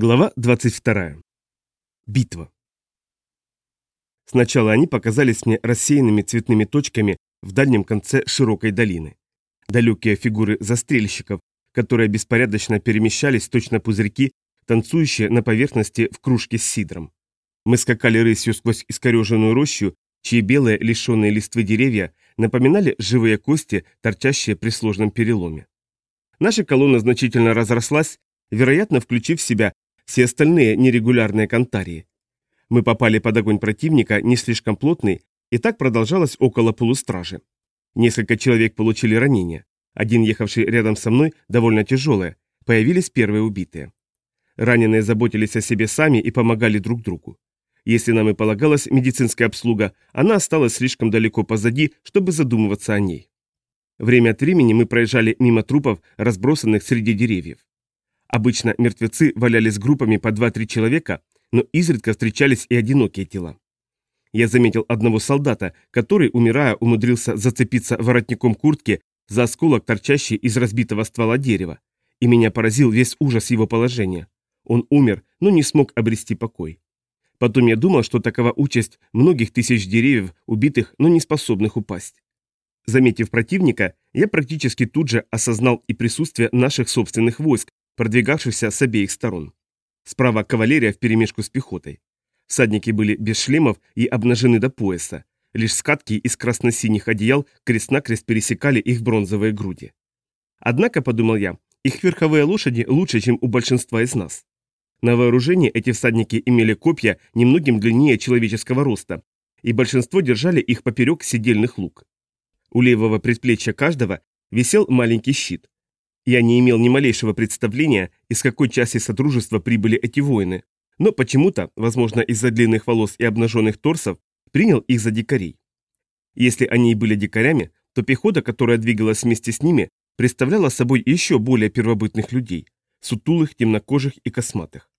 Глава 22. Битва. Сначала они показались мне рассеянными цветными точками в дальнем конце широкой долины. Далекие фигуры застрельщиков, которые беспорядочно перемещались точно пузырьки, танцующие на поверхности в кружке с сидром. Мы скакали рысью сквозь искореженную рощу, чьи белые, лишенные листвы деревья напоминали живые кости, торчащие при сложном переломе. Наша колонна значительно разрослась, вероятно, включив в себя все остальные нерегулярные кантарии. Мы попали под огонь противника, не слишком плотный, и так продолжалось около полустражи. Несколько человек получили ранения. Один, ехавший рядом со мной, довольно тяжелое. Появились первые убитые. Раненые заботились о себе сами и помогали друг другу. Если нам и полагалась медицинская обслуга, она осталась слишком далеко позади, чтобы задумываться о ней. Время от времени мы проезжали мимо трупов, разбросанных среди деревьев. Обычно мертвецы валялись группами по 2-3 человека, но изредка встречались и одинокие тела. Я заметил одного солдата, который, умирая, умудрился зацепиться воротником куртки за осколок, торчащий из разбитого ствола дерева, и меня поразил весь ужас его положения. Он умер, но не смог обрести покой. Потом я думал, что такова участь многих тысяч деревьев, убитых, но не способных упасть. Заметив противника, я практически тут же осознал и присутствие наших собственных войск, продвигавшихся с обеих сторон. Справа кавалерия вперемешку с пехотой. Всадники были без шлемов и обнажены до пояса. Лишь скатки из красно-синих одеял крест-накрест пересекали их бронзовые груди. Однако, подумал я, их верховые лошади лучше, чем у большинства из нас. На вооружении эти всадники имели копья немногим длиннее человеческого роста, и большинство держали их поперек седельных лук. У левого предплечья каждого висел маленький щит, я не имел ни малейшего представления, из какой части Содружества прибыли эти воины, но почему-то, возможно из-за длинных волос и обнаженных торсов, принял их за дикарей. Если они и были дикарями, то пехота, которая двигалась вместе с ними, представляла собой еще более первобытных людей, сутулых, темнокожих и косматых.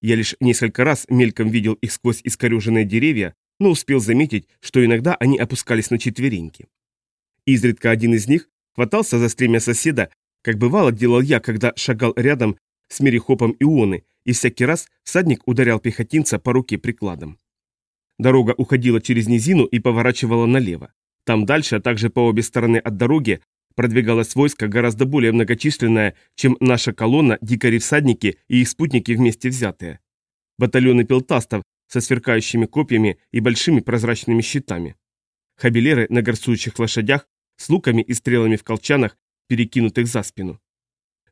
Я лишь несколько раз мельком видел их сквозь искореженные деревья, но успел заметить, что иногда они опускались на четвереньки. Изредка один из них хватался за стремя соседа как бывало делал я, когда шагал рядом с Мерихопом Ионы, и всякий раз всадник ударял пехотинца по руке прикладом. Дорога уходила через низину и поворачивала налево. Там дальше, а также по обе стороны от дороги, продвигалось войско гораздо более многочисленное, чем наша колонна, дикари-всадники и их спутники вместе взятые. Батальоны пелтастов со сверкающими копьями и большими прозрачными щитами. Хабилеры на горсующих лошадях с луками и стрелами в колчанах перекинутых за спину.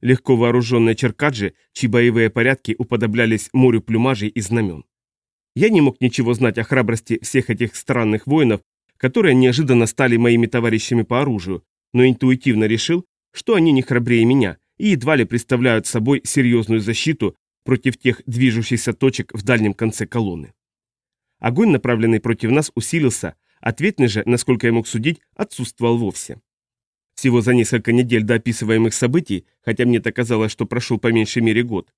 Легко вооруженные черкаджи, чьи боевые порядки уподоблялись морю плюмажей и знамен. Я не мог ничего знать о храбрости всех этих странных воинов, которые неожиданно стали моими товарищами по оружию, но интуитивно решил, что они не храбрее меня и едва ли представляют собой серьезную защиту против тех движущихся точек в дальнем конце колонны. Огонь, направленный против нас, усилился, ответный же, насколько я мог судить, отсутствовал вовсе. Всего за несколько недель до описываемых событий, хотя мне так казалось, что прошел по меньшей мере год,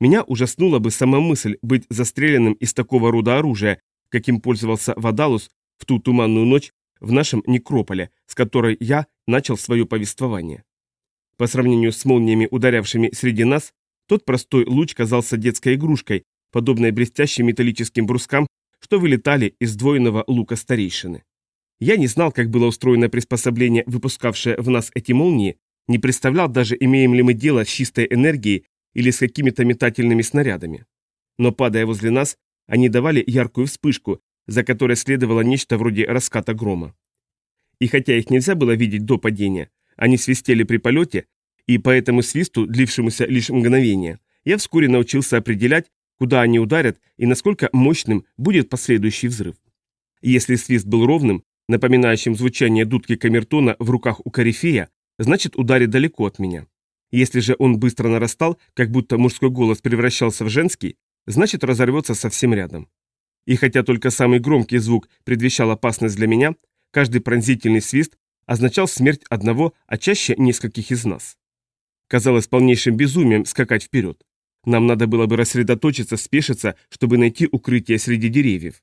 меня ужаснула бы сама мысль быть застреленным из такого рода оружия, каким пользовался Вадалус в ту туманную ночь в нашем некрополе, с которой я начал свое повествование. По сравнению с молниями, ударявшими среди нас, тот простой луч казался детской игрушкой, подобной блестящим металлическим брускам, что вылетали из двойного лука старейшины. Я не знал, как было устроено приспособление, выпускавшее в нас эти молнии, не представлял даже, имеем ли мы дело с чистой энергией или с какими-то метательными снарядами. Но падая возле нас, они давали яркую вспышку, за которой следовало нечто вроде раската грома. И хотя их нельзя было видеть до падения, они свистели при полете, и по этому свисту, длившемуся лишь мгновение, я вскоре научился определять, куда они ударят и насколько мощным будет последующий взрыв. Если свист был ровным, напоминающим звучание дудки камертона в руках у корифея, значит ударит далеко от меня. Если же он быстро нарастал, как будто мужской голос превращался в женский, значит разорвется совсем рядом. И хотя только самый громкий звук предвещал опасность для меня, каждый пронзительный свист означал смерть одного, а чаще нескольких из нас. Казалось полнейшим безумием скакать вперед. Нам надо было бы рассредоточиться, спешиться, чтобы найти укрытие среди деревьев.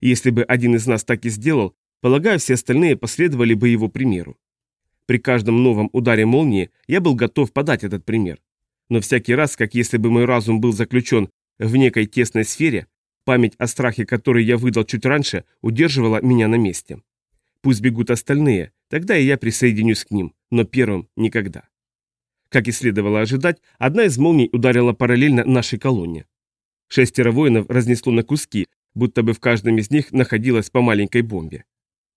Если бы один из нас так и сделал, Полагаю, все остальные последовали бы его примеру. При каждом новом ударе молнии я был готов подать этот пример. но всякий раз, как если бы мой разум был заключен в некой тесной сфере, память о страхе, который я выдал чуть раньше, удерживала меня на месте. Пусть бегут остальные, тогда и я присоединюсь к ним, но первым никогда. Как и следовало ожидать, одна из молний ударила параллельно нашей колонне. Шестеро воинов разнесло на куски, будто бы в каждом из них находилась по маленькой бомбе.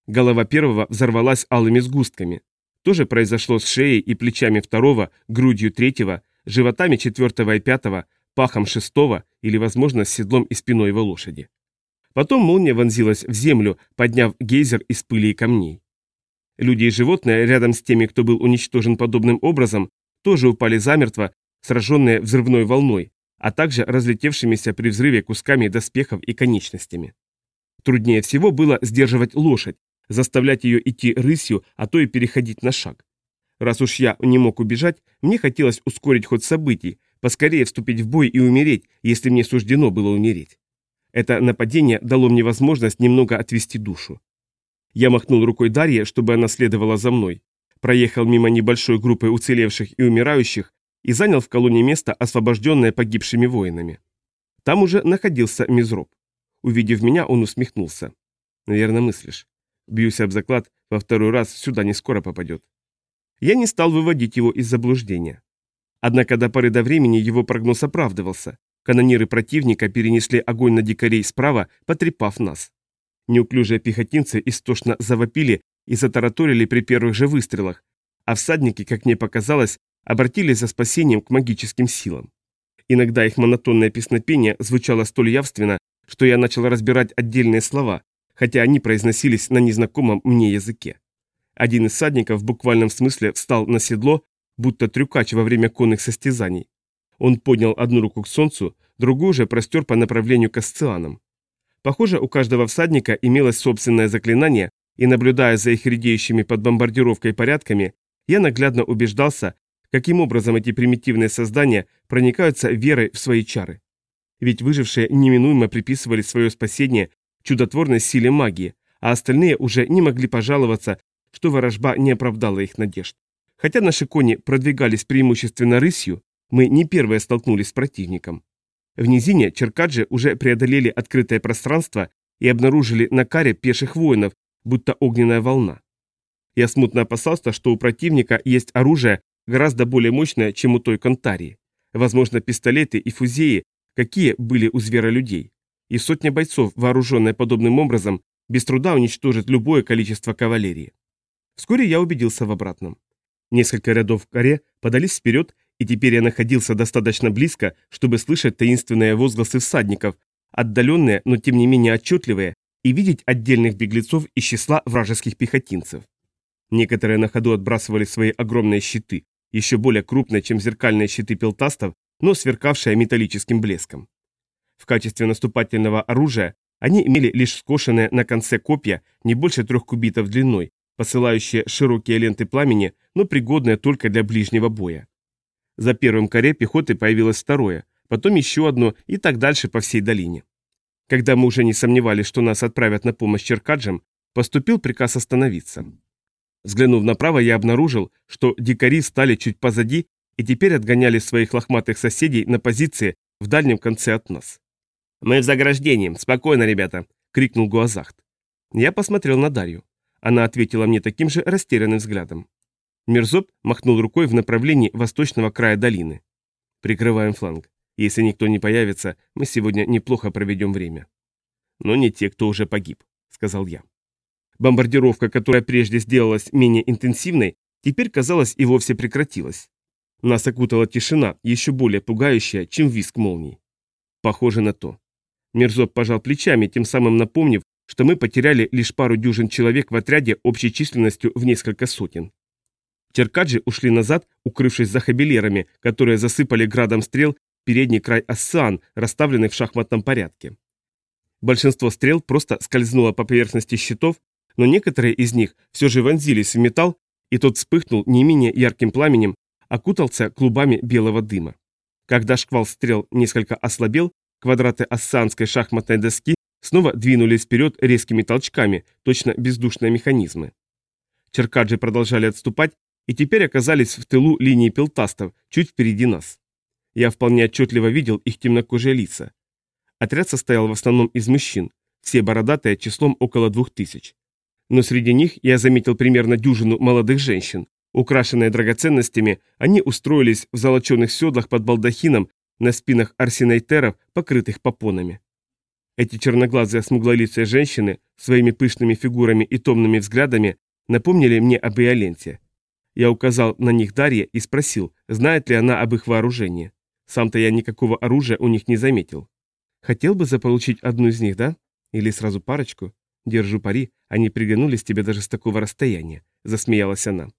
Голова первого взорвалась алыми сгустками. То же произошло с шеей и плечами второго, грудью третьего, животами четвертого и пятого, пахом шестого или, возможно, с седлом и спиной его лошади. Потом молния вонзилась в землю, подняв гейзер из пыли и камней. Люди и животные, рядом с теми, кто был уничтожен подобным образом, тоже упали замертво, сраженные взрывной волной, а также разлетевшимися при взрыве кусками доспехов и конечностями. Труднее всего было сдерживать лошадь, заставлять ее идти рысью, а то и переходить на шаг. Раз уж я не мог убежать, мне хотелось ускорить ход событий, поскорее вступить в бой и умереть, если мне суждено было умереть. Это нападение дало мне возможность немного отвести душу. Я махнул рукой Дарье, чтобы она следовала за мной, проехал мимо небольшой группы уцелевших и умирающих и занял в колонне место, освобожденное погибшими воинами. Там уже находился Мизроб. Увидев меня, он усмехнулся. «Наверное, мыслишь. Бьюсь об заклад, во второй раз сюда не скоро попадет». Я не стал выводить его из заблуждения. Однако до поры до времени его прогноз оправдывался. Канониры противника перенесли огонь на дикарей справа, потрепав нас. Неуклюжие пехотинцы истошно завопили и затараторили при первых же выстрелах, а всадники, как мне показалось, обратились за спасением к магическим силам. Иногда их монотонное песнопение звучало столь явственно, что я начал разбирать отдельные слова, хотя они произносились на незнакомом мне языке. Один из всадников в буквальном смысле встал на седло, будто трюкач во время конных состязаний. Он поднял одну руку к солнцу, другую же простер по направлению к асцианам. Похоже, у каждого всадника имелось собственное заклинание, и наблюдая за их редеющими под бомбардировкой порядками, я наглядно убеждался, каким образом эти примитивные создания проникаются верой в свои чары. Ведь выжившие неминуемо приписывали свое спасение чудотворной силе магии, а остальные уже не могли пожаловаться, что ворожба не оправдала их надежд. Хотя наши кони продвигались преимущественно рысью, мы не первые столкнулись с противником. В низине Черкаджи уже преодолели открытое пространство и обнаружили на каре пеших воинов, будто огненная волна. Я смутно опасался, что у противника есть оружие гораздо более мощное, чем у той Контарии. Возможно, пистолеты и фузеи, какие были у зверолюдей. И сотня бойцов, вооруженная подобным образом, без труда уничтожит любое количество кавалерии. Вскоре я убедился в обратном. Несколько рядов в коре подались вперед, и теперь я находился достаточно близко, чтобы слышать таинственные возгласы всадников, отдаленные, но тем не менее отчетливые, и видеть отдельных беглецов из числа вражеских пехотинцев. Некоторые на ходу отбрасывали свои огромные щиты, еще более крупные, чем зеркальные щиты пелтастов, но сверкавшие металлическим блеском. В качестве наступательного оружия они имели лишь скошенные на конце копья не больше трех кубитов длиной, посылающие широкие ленты пламени, но пригодные только для ближнего боя. За первым коре пехоты появилось второе, потом еще одно и так дальше по всей долине. Когда мы уже не сомневались, что нас отправят на помощь Черкаджам, поступил приказ остановиться. Взглянув направо, я обнаружил, что дикари стали чуть позади и теперь отгоняли своих лохматых соседей на позиции в дальнем конце от нас. «Мы в заграждении. Спокойно, ребята!» — крикнул Гуазахт. Я посмотрел на Дарью. Она ответила мне таким же растерянным взглядом. Мирзоп махнул рукой в направлении восточного края долины. «Прикрываем фланг. Если никто не появится, мы сегодня неплохо проведем время. Но не те, кто уже погиб, сказал я. Бомбардировка, которая прежде сделалась менее интенсивной, теперь, казалось, и вовсе прекратилась. Нас окутала тишина, еще более пугающая, чем виск молний. Похоже на то. Мерзоп пожал плечами, тем самым напомнив, что мы потеряли лишь пару дюжин человек в отряде общей численностью в несколько сотен. Черкаджи ушли назад, укрывшись за хабелерами, которые засыпали градом стрел передний край оссан, расставленный в шахматном порядке. Большинство стрел просто скользнуло по поверхности щитов, но некоторые из них все же вонзились в металл, и тот вспыхнул не менее ярким пламенем, окутался клубами белого дыма. Когда шквал стрел несколько ослабел, квадраты ассанской шахматной доски снова двинулись вперед резкими толчками, точно бездушные механизмы. Черкаджи продолжали отступать и теперь оказались в тылу линии пелтастов, чуть впереди нас. Я вполне отчетливо видел их темнокожие лица. Отряд состоял в основном из мужчин, все бородатые числом около двух тысяч. Но среди них я заметил примерно дюжину молодых женщин. Украшенные драгоценностями, они устроились в золоченых седлах под балдахином на спинах арсенайтеров, покрытых попонами. Эти черноглазые смуглолицые женщины своими пышными фигурами и томными взглядами напомнили мне об Иоленте. Я указал на них Дарье и спросил, знает ли она об их вооружении. Сам-то я никакого оружия у них не заметил. Хотел бы заполучить одну из них, да? Или сразу парочку? Держу пари, они приглянулись тебе даже с такого расстояния, засмеялась она.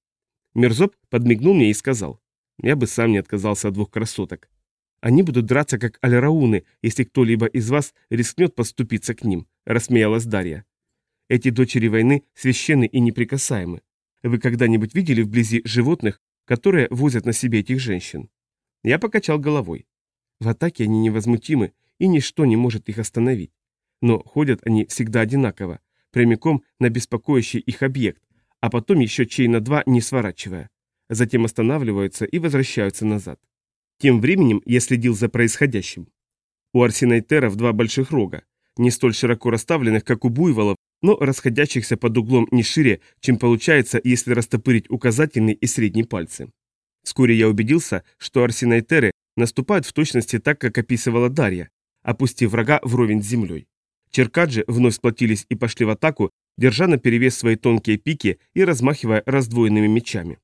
Мерзоп подмигнул мне и сказал, я бы сам не отказался от двух красоток. Они будут драться как альрауны, если кто-либо из вас рискнет подступиться к ним, рассмеялась Дарья. Эти дочери войны священны и неприкасаемы. Вы когда-нибудь видели вблизи животных, которые возят на себе этих женщин? Я покачал головой. В атаке они невозмутимы, и ничто не может их остановить. Но ходят они всегда одинаково, прямиком на беспокоящий их объект, а потом еще чей на два не сворачивая. Затем останавливаются и возвращаются назад. Тем временем я следил за происходящим. У арсенайтеров два больших рога, не столь широко расставленных, как у буйволов, но расходящихся под углом не шире, чем получается, если растопырить указательный и средний пальцы. Вскоре я убедился, что арсенайтеры наступают в точности так, как описывала Дарья, опустив врага вровень с землей. Черкаджи вновь сплотились и пошли в атаку, держа на перевес свои тонкие пики и размахивая раздвоенными мечами.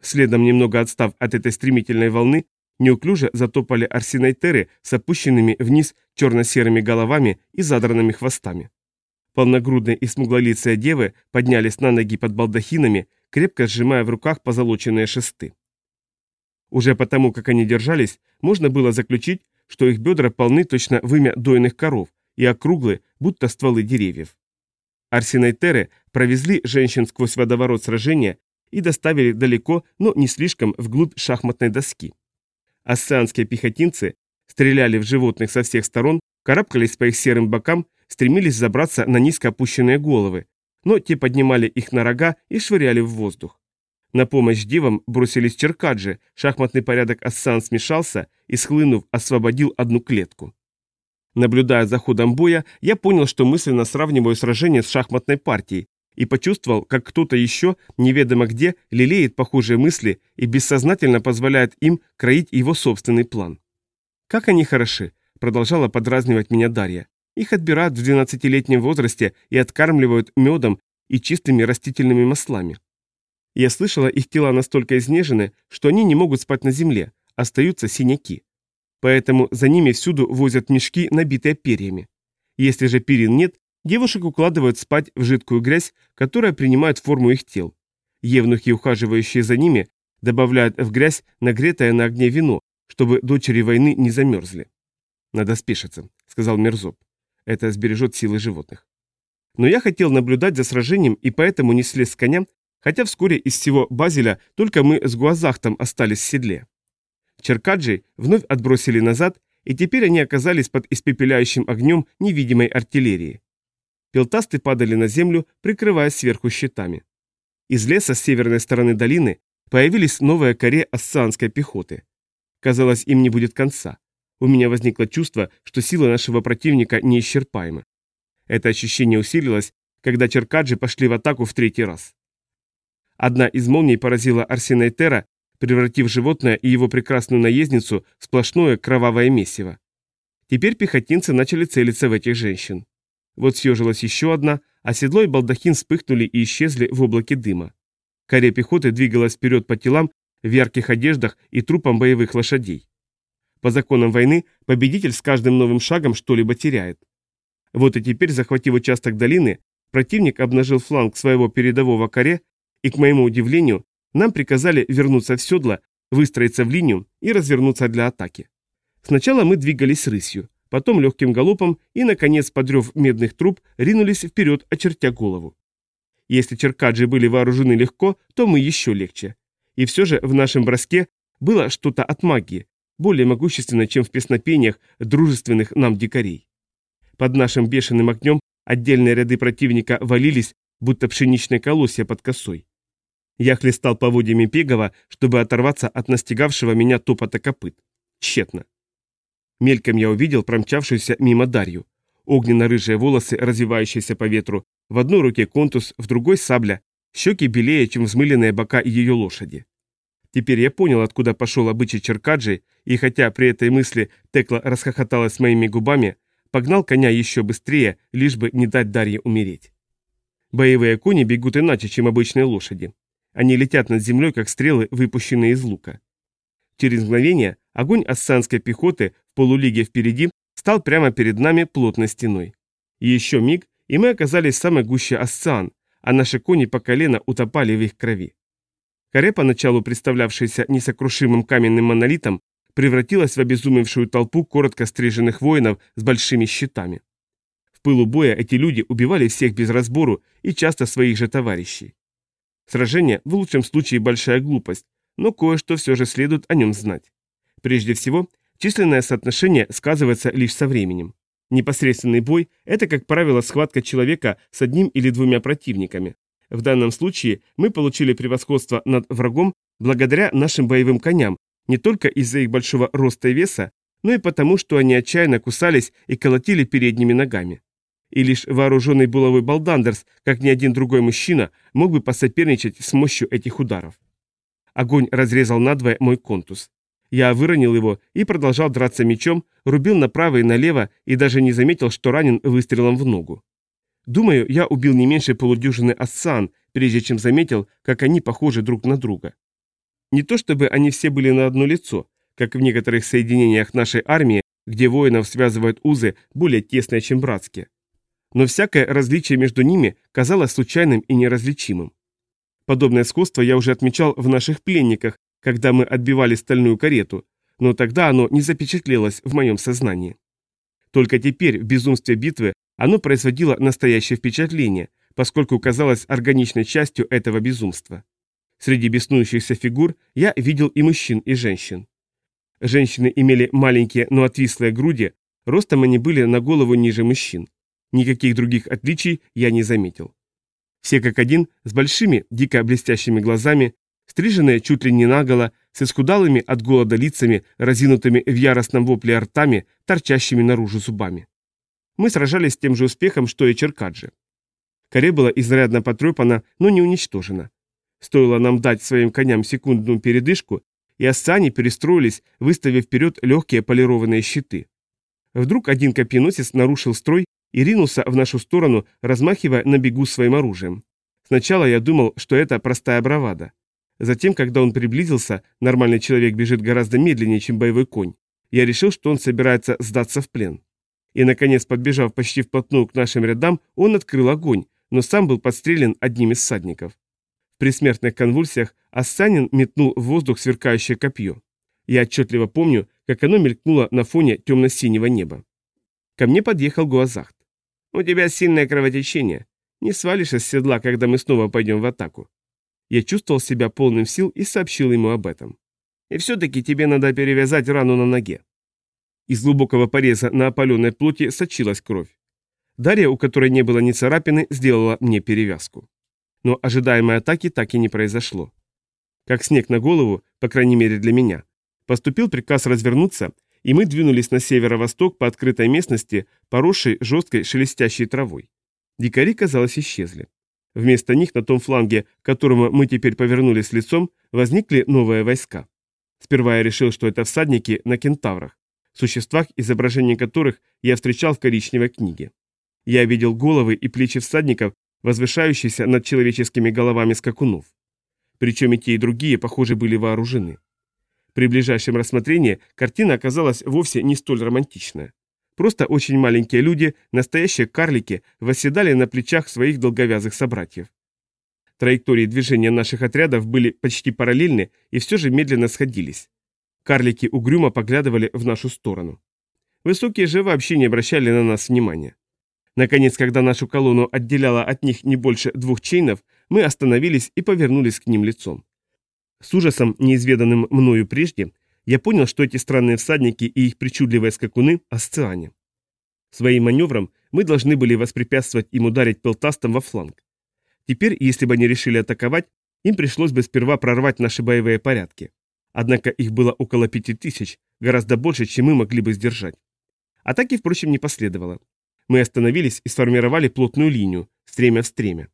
Следом, немного отстав от этой стремительной волны, неуклюже затопали арсенайтеры с опущенными вниз черно-серыми головами и задранными хвостами. Полногрудные и смуглолицые девы поднялись на ноги под балдахинами, крепко сжимая в руках позолоченные шесты. Уже потому, как они держались, можно было заключить, что их бедра полны точно вымя дойных коров и округлы, будто стволы деревьев. Арсенайтеры провезли женщин сквозь водоворот сражения и доставили далеко, но не слишком вглубь шахматной доски. Ассанские пехотинцы стреляли в животных со всех сторон, карабкались по их серым бокам, стремились забраться на низко опущенные головы, но те поднимали их на рога и швыряли в воздух. На помощь девам бросились черкаджи, шахматный порядок Ассан смешался и, схлынув, освободил одну клетку. Наблюдая за ходом боя, я понял, что мысленно сравниваю сражение с шахматной партией, и почувствовал, как кто-то еще, неведомо где, лелеет похожие мысли и бессознательно позволяет им кроить его собственный план. «Как они хороши!» – продолжала подразнивать меня Дарья. «Их отбирают в 12-летнем возрасте и откармливают медом и чистыми растительными маслами. Я слышала, их тела настолько изнежены, что они не могут спать на земле, остаются синяки. Поэтому за ними всюду возят мешки, набитые перьями. Если же перин нет, Девушек укладывают спать в жидкую грязь, которая принимает форму их тел. Евнухи, ухаживающие за ними, добавляют в грязь нагретое на огне вино, чтобы дочери войны не замерзли. «Надо спешиться», — сказал Мерзоп. «Это сбережет силы животных». Но я хотел наблюдать за сражением и поэтому не слез с коня, хотя вскоре из всего Базеля только мы с Гуазахтом остались в седле. Черкаджи вновь отбросили назад, и теперь они оказались под испепеляющим огнем невидимой артиллерии. Пелтасты падали на землю, прикрываясь сверху щитами. Из леса с северной стороны долины появились новые коре ассанской пехоты. Казалось, им не будет конца. У меня возникло чувство, что силы нашего противника неисчерпаемы. Это ощущение усилилось, когда черкаджи пошли в атаку в третий раз. Одна из молний поразила Арсенайтера, превратив животное и его прекрасную наездницу в сплошное кровавое месиво. Теперь пехотинцы начали целиться в этих женщин. Вот съежилась еще одна, а седло и балдахин вспыхнули и исчезли в облаке дыма. Каре пехоты двигалась вперед по телам в ярких одеждах и трупам боевых лошадей. По законам войны победитель с каждым новым шагом что-либо теряет. Вот и теперь, захватив участок долины, противник обнажил фланг своего передового каре, и, к моему удивлению, нам приказали вернуться в седло, выстроиться в линию и развернуться для атаки. Сначала мы двигались рысью потом легким галопом и, наконец, подрев медных труб, ринулись вперед, очертя голову. Если черкаджи были вооружены легко, то мы еще легче. И все же в нашем броске было что-то от магии, более могущественное, чем в песнопениях дружественных нам дикарей. Под нашим бешеным огнем отдельные ряды противника валились, будто пшеничные колосья под косой. Я хлестал поводьями Пегова, чтобы оторваться от настигавшего меня топота копыт. Тщетно. Мельком я увидел промчавшуюся мимо Дарью. Огненно-рыжие волосы, развивающиеся по ветру, в одной руке контус, в другой сабля, щеки белее, чем взмыленные бока ее лошади. Теперь я понял, откуда пошел обычай Черкаджи, и хотя при этой мысли Текла расхохоталась моими губами, погнал коня еще быстрее, лишь бы не дать Дарье умереть. Боевые кони бегут иначе, чем обычные лошади. Они летят над землей, как стрелы, выпущенные из лука. Через мгновение огонь ассанской пехоты полулиге впереди стал прямо перед нами плотной стеной. И еще миг, и мы оказались в самой гуще Ассан, а наши кони по колено утопали в их крови. Каре, поначалу представлявшаяся несокрушимым каменным монолитом, превратилась в обезумевшую толпу коротко стриженных воинов с большими щитами. В пылу боя эти люди убивали всех без разбору и часто своих же товарищей. Сражение в лучшем случае большая глупость, но кое-что все же следует о нем знать. Прежде всего, численное соотношение сказывается лишь со временем. Непосредственный бой – это, как правило, схватка человека с одним или двумя противниками. В данном случае мы получили превосходство над врагом благодаря нашим боевым коням, не только из-за их большого роста и веса, но и потому, что они отчаянно кусались и колотили передними ногами. И лишь вооруженный булавой балдандерс, как ни один другой мужчина, мог бы посоперничать с мощью этих ударов. Огонь разрезал надвое мой контус. Я выронил его и продолжал драться мечом, рубил направо и налево и даже не заметил, что ранен выстрелом в ногу. Думаю, я убил не меньше полудюжины ассан, прежде чем заметил, как они похожи друг на друга. Не то чтобы они все были на одно лицо, как в некоторых соединениях нашей армии, где воинов связывают узы более тесные, чем братские. Но всякое различие между ними казалось случайным и неразличимым. Подобное сходство я уже отмечал в наших пленниках, когда мы отбивали стальную карету, но тогда оно не запечатлелось в моем сознании. Только теперь, в безумстве битвы, оно производило настоящее впечатление, поскольку казалось органичной частью этого безумства. Среди беснующихся фигур я видел и мужчин, и женщин. Женщины имели маленькие, но отвислые груди, ростом они были на голову ниже мужчин. Никаких других отличий я не заметил. Все как один, с большими, дико блестящими глазами, стриженные чуть ли не наголо, с исхудалыми от голода лицами, разинутыми в яростном вопле ртами, торчащими наружу зубами. Мы сражались с тем же успехом, что и Черкаджи. Коре была изрядно потрепана, но не уничтожена. Стоило нам дать своим коням секундную передышку, и ассани перестроились, выставив вперед легкие полированные щиты. Вдруг один копьеносец нарушил строй и ринулся в нашу сторону, размахивая на бегу своим оружием. Сначала я думал, что это простая бравада. Затем, когда он приблизился, нормальный человек бежит гораздо медленнее, чем боевой конь. Я решил, что он собирается сдаться в плен. И, наконец, подбежав почти вплотную к нашим рядам, он открыл огонь, но сам был подстрелен одним из всадников. В присмертных конвульсиях Ассанин метнул в воздух сверкающее копье. Я отчетливо помню, как оно мелькнуло на фоне темно-синего неба. Ко мне подъехал Гуазахт. «У тебя сильное кровотечение. Не свалишься с седла, когда мы снова пойдем в атаку». Я чувствовал себя полным сил и сообщил ему об этом. «И все-таки тебе надо перевязать рану на ноге. Из глубокого пореза на опаленной плоти сочилась кровь. Дарья, у которой не было ни царапины, сделала мне перевязку. Но ожидаемой атаки так и не произошло. Как снег на голову, по крайней мере для меня, поступил приказ развернуться, и мы двинулись на северо-восток по открытой местности, поросшей жесткой шелестящей травой. Дикари, казалось, исчезли. Вместо них на том фланге, к которому мы теперь повернулись лицом, возникли новые войска. Сперва я решил, что это всадники на кентаврах существах, изображение которых я встречал в коричневой книге. Я видел головы и плечи всадников, возвышающиеся над человеческими головами скакунов. Причем и те, и другие, похоже, были вооружены. При ближайшем рассмотрении картина оказалась вовсе не столь романтичная. Просто очень маленькие люди, настоящие карлики, восседали на плечах своих долговязых собратьев. Траектории движения наших отрядов были почти параллельны и все же медленно сходились. Карлики угрюмо поглядывали в нашу сторону. Высокие же вообще не обращали на нас внимания. Наконец, когда нашу колонну отделяло от них не больше двух чейнов, мы остановились и повернулись к ним лицом. С ужасом, неизведанным мною прежде, я понял, что эти странные всадники и их причудливые скакуны – асциане. Своим маневром мы должны были воспрепятствовать им ударить пелтастом во фланг. Теперь, если бы они решили атаковать, им пришлось бы сперва прорвать наши боевые порядки. Однако их было около пяти тысяч, гораздо больше, чем мы могли бы сдержать. Атаки, впрочем, не последовало. Мы остановились и сформировали плотную линию, стремя в стремя.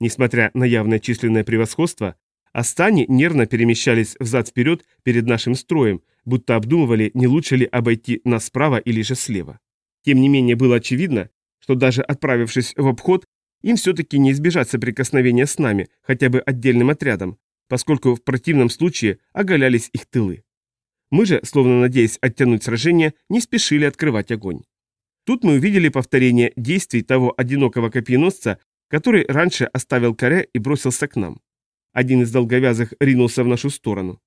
Несмотря на явное численное превосходство, Астани нервно перемещались взад-вперед перед нашим строем, будто обдумывали, не лучше ли обойти нас справа или же слева. Тем не менее, было очевидно, что даже отправившись в обход, им все-таки не избежать соприкосновения с нами, хотя бы отдельным отрядом, поскольку в противном случае оголялись их тылы. Мы же, словно надеясь оттянуть сражение, не спешили открывать огонь. Тут мы увидели повторение действий того одинокого копьеносца, который раньше оставил коре и бросился к нам. Один из долговязых ринулся в нашу сторону.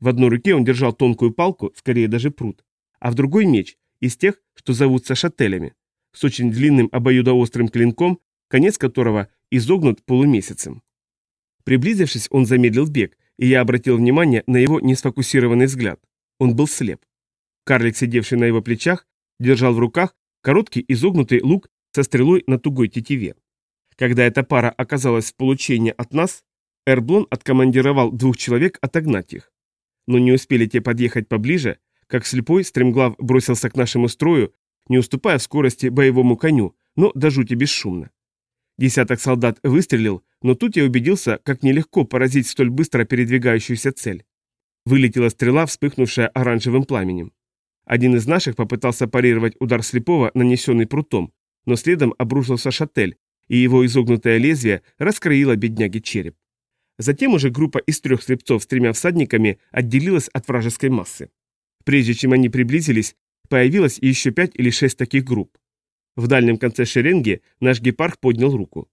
В одной руке он держал тонкую палку, скорее даже пруд, а в другой меч, из тех, что зовутся шателями, с очень длинным обоюдоострым клинком, конец которого изогнут полумесяцем. Приблизившись, он замедлил бег, и я обратил внимание на его несфокусированный взгляд. Он был слеп. Карлик, сидевший на его плечах, держал в руках короткий изогнутый лук со стрелой на тугой тетиве. Когда эта пара оказалась в получении от нас, Эрблон откомандировал двух человек отогнать их. Но не успели те подъехать поближе, как слепой стремглав бросился к нашему строю, не уступая в скорости боевому коню, но до жути бесшумно. Десяток солдат выстрелил, но тут я убедился, как нелегко поразить столь быстро передвигающуюся цель. Вылетела стрела, вспыхнувшая оранжевым пламенем. Один из наших попытался парировать удар слепого, нанесенный прутом, но следом обрушился шатель, и его изогнутое лезвие раскроило бедняге череп. Затем уже группа из трех слепцов с тремя всадниками отделилась от вражеской массы. Прежде чем они приблизились, появилось еще пять или шесть таких групп. В дальнем конце шеренги наш гепарх поднял руку.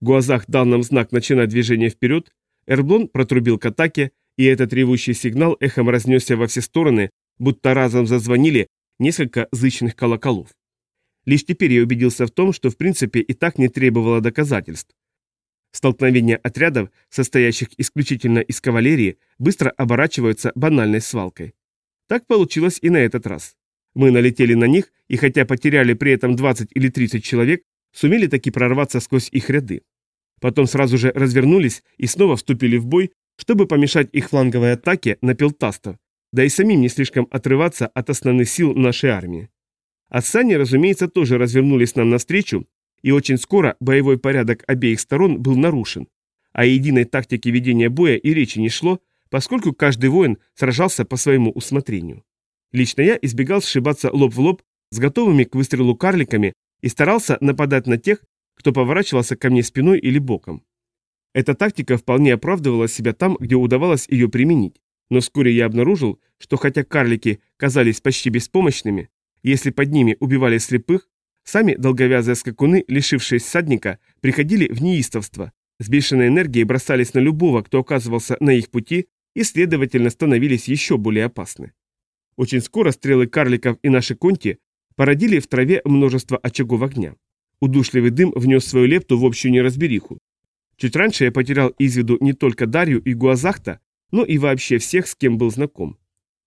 Гуазах дал нам знак начинать движение вперед, Эрблон протрубил к атаке, и этот ревущий сигнал эхом разнесся во все стороны, будто разом зазвонили несколько зычных колоколов. Лишь теперь я убедился в том, что в принципе и так не требовало доказательств. Столкновения отрядов, состоящих исключительно из кавалерии, быстро оборачиваются банальной свалкой. Так получилось и на этот раз. Мы налетели на них, и хотя потеряли при этом 20 или 30 человек, сумели таки прорваться сквозь их ряды. Потом сразу же развернулись и снова вступили в бой, чтобы помешать их фланговой атаке на пелтастов, да и самим не слишком отрываться от основных сил нашей армии. Ассани, разумеется, тоже развернулись нам навстречу, и очень скоро боевой порядок обеих сторон был нарушен. О единой тактике ведения боя и речи не шло, поскольку каждый воин сражался по своему усмотрению. Лично я избегал сшибаться лоб в лоб с готовыми к выстрелу карликами и старался нападать на тех, кто поворачивался ко мне спиной или боком. Эта тактика вполне оправдывала себя там, где удавалось ее применить, но вскоре я обнаружил, что хотя карлики казались почти беспомощными, если под ними убивали слепых, сами долговязые скакуны, лишившись садника, приходили в неистовство, с бешеной энергией бросались на любого, кто оказывался на их пути, и, следовательно, становились еще более опасны. Очень скоро стрелы карликов и наши конти породили в траве множество очагов огня. Удушливый дым внес свою лепту в общую неразбериху. Чуть раньше я потерял из виду не только Дарью и Гуазахта, но и вообще всех, с кем был знаком.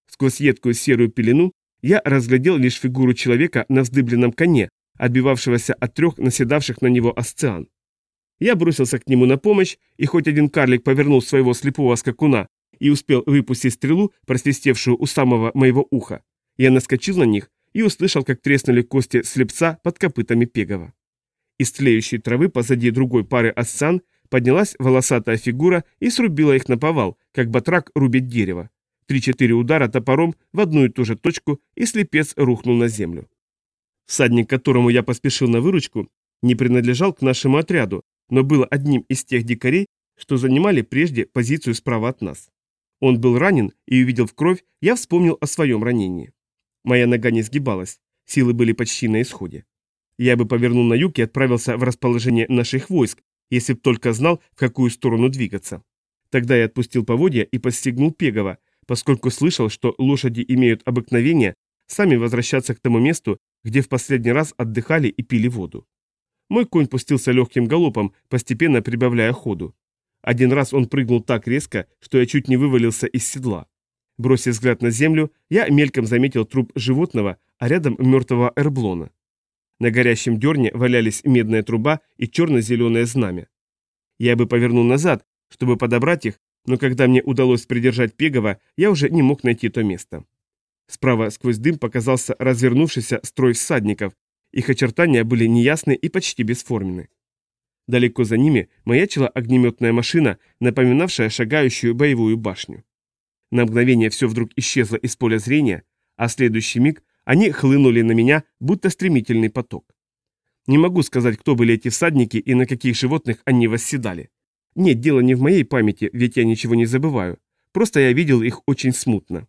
Сквозь едкую серую пелену я разглядел лишь фигуру человека на вздыбленном коне, отбивавшегося от трех наседавших на него асциан. Я бросился к нему на помощь, и хоть один карлик повернул своего слепого скакуна и успел выпустить стрелу, просвистевшую у самого моего уха, я наскочил на них и услышал, как треснули кости слепца под копытами Пегова. Из тлеющей травы позади другой пары асцан поднялась волосатая фигура и срубила их на повал, как батрак рубит дерево. Три-четыре удара топором в одну и ту же точку, и слепец рухнул на землю. Всадник, которому я поспешил на выручку, не принадлежал к нашему отряду, но был одним из тех дикарей, что занимали прежде позицию справа от нас. Он был ранен и увидел в кровь, я вспомнил о своем ранении. Моя нога не сгибалась, силы были почти на исходе. Я бы повернул на юг и отправился в расположение наших войск, если б только знал, в какую сторону двигаться. Тогда я отпустил поводья и подстегнул Пегова, поскольку слышал, что лошади имеют обыкновение сами возвращаться к тому месту, где в последний раз отдыхали и пили воду. Мой конь пустился легким галопом, постепенно прибавляя ходу. Один раз он прыгнул так резко, что я чуть не вывалился из седла. Бросив взгляд на землю, я мельком заметил труп животного, а рядом мертвого эрблона. На горящем дерне валялись медная труба и черно-зеленое знамя. Я бы повернул назад, чтобы подобрать их, но когда мне удалось придержать Пегова, я уже не мог найти то место. Справа сквозь дым показался развернувшийся строй всадников. Их очертания были неясны и почти бесформенны. Далеко за ними маячила огнеметная машина, напоминавшая шагающую боевую башню. На мгновение все вдруг исчезло из поля зрения, а в следующий миг они хлынули на меня, будто стремительный поток. Не могу сказать, кто были эти всадники и на каких животных они восседали. Нет, дело не в моей памяти, ведь я ничего не забываю. Просто я видел их очень смутно.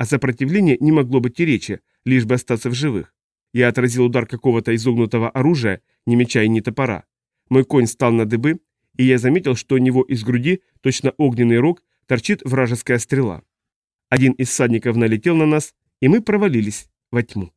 О сопротивлении не могло быть и речи, лишь бы остаться в живых. Я отразил удар какого-то изогнутого оружия, ни меча и ни топора. Мой конь стал на дыбы, и я заметил, что у него из груди, точно огненный рог, торчит вражеская стрела. Один из всадников налетел на нас, и мы провалились во тьму.